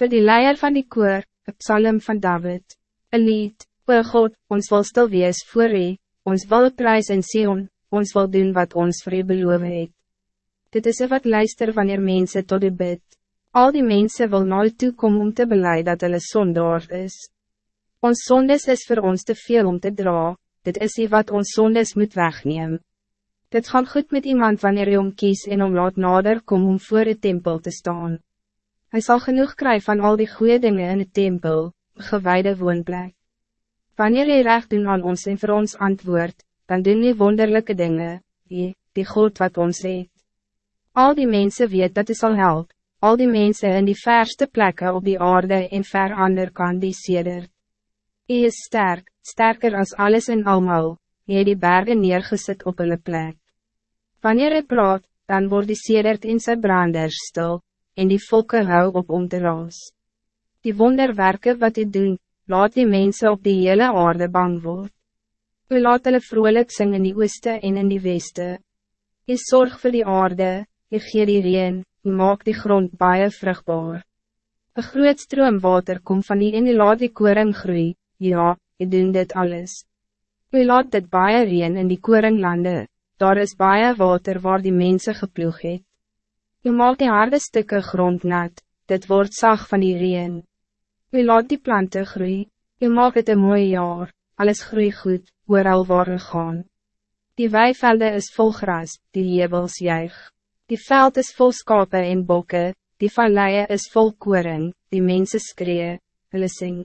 Voor die leier van die koor, een psalm van David, een lied, O God, ons wil stil wees voor u, ons wil prijs in Sion, ons wil doen wat ons voor u beloof het. Dit is wat luister wanneer mensen tot u bid. Al die mensen wil naar u toe komen om te beleid dat hulle zondaar is. Ons zondes is voor ons te veel om te dra, dit is die wat ons zondes moet wegnemen. Dit gaat goed met iemand wanneer je om kies en om laat nader kom om voor de tempel te staan. Hij zal genoeg krijgen van al die goede dingen in de tempel, gewijde woonplek. Wanneer je recht doen aan ons en voor ons antwoord, dan doen je wonderlijke dingen, die, die God wat ons reed. Al die mensen weet dat het zal helpen, al die mensen in die verste plekken op die aarde en ver ander kan die sedert. Hij is sterk, sterker als alles en almal, hy het die bergen neergezet op hulle plek. Wanneer hy praat, dan wordt die sedert in sy branders stil, en die volken hou op om te raas. Die wonderwerken wat hy doen, laat die mensen op die hele aarde bang word. U laat hulle vrolijk sing in die ooste en in die weste. Hy zorg voor die aarde, hy gee die reen, hy maak die grond baie vruchtbaar. Een groot stroom water komt van die en die laat die koring groei, ja, hy doen dit alles. U laat dit baie reen in die koringlande, daar is baie water waar die mensen geploeg het. U maak die harde stukken grond nat, dit wordt zacht van die reen. U laat die planten groei, u maak het een mooi jaar, alles groei goed, al waar u gaan. Die weivelde is vol gras, die jebels juig. Die veld is vol skape en bokken, die valleie is vol koring, die mensen skree, hulle sing.